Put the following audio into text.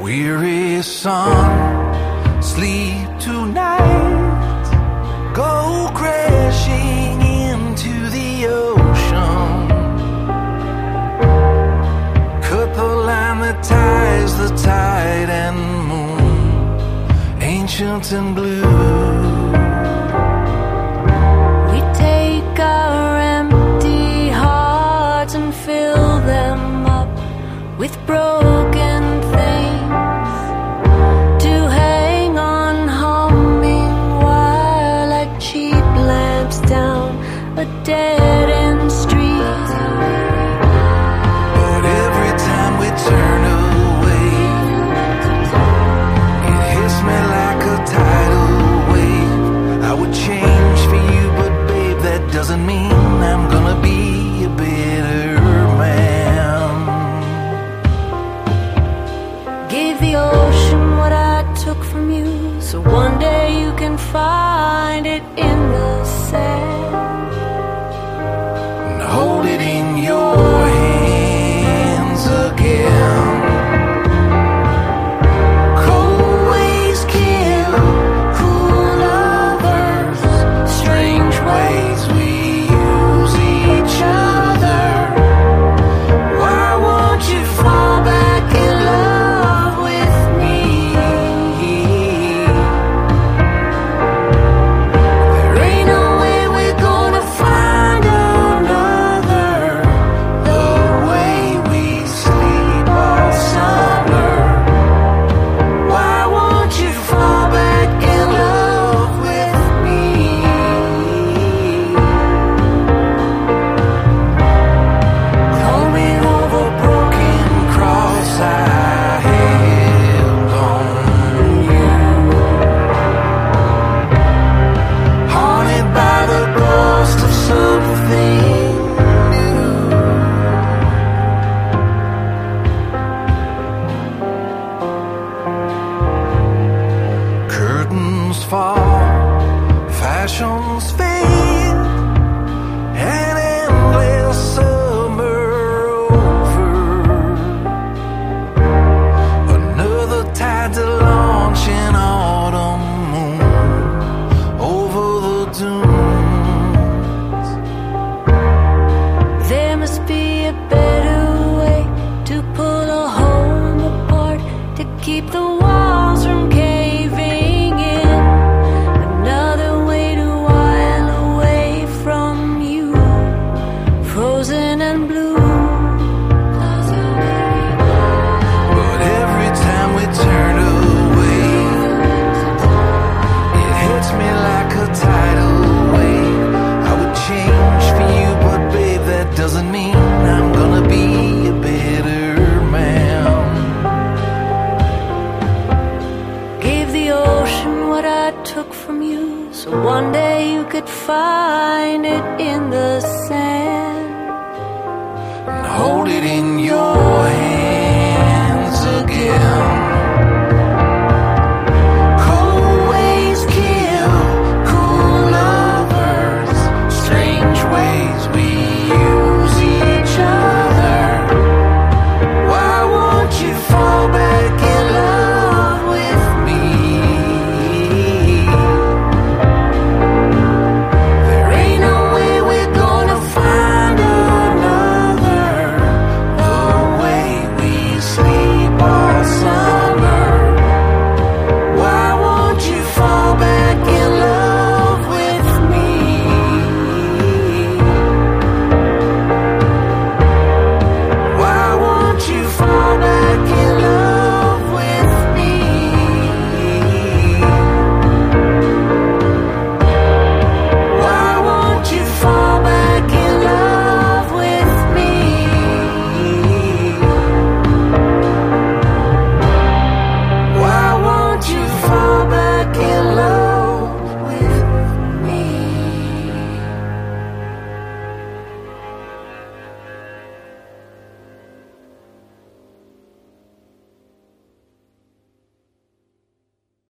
Weary son, sleep tonight. Go crashing into the ocean. Cut the line that ties the tide and moon, ancient and blue. We take find it in the sand. Fall, fashions fade an endless summer over. Another tide to launch in autumn moon over the dunes. There must be a better way to pull a home apart to keep the walls and blue. But every time we turn away, it hits me like a tidal wave. I would change for you, but babe, that doesn't mean I'm gonna be a better man. Gave the ocean what I took from you, so one day you could find it in the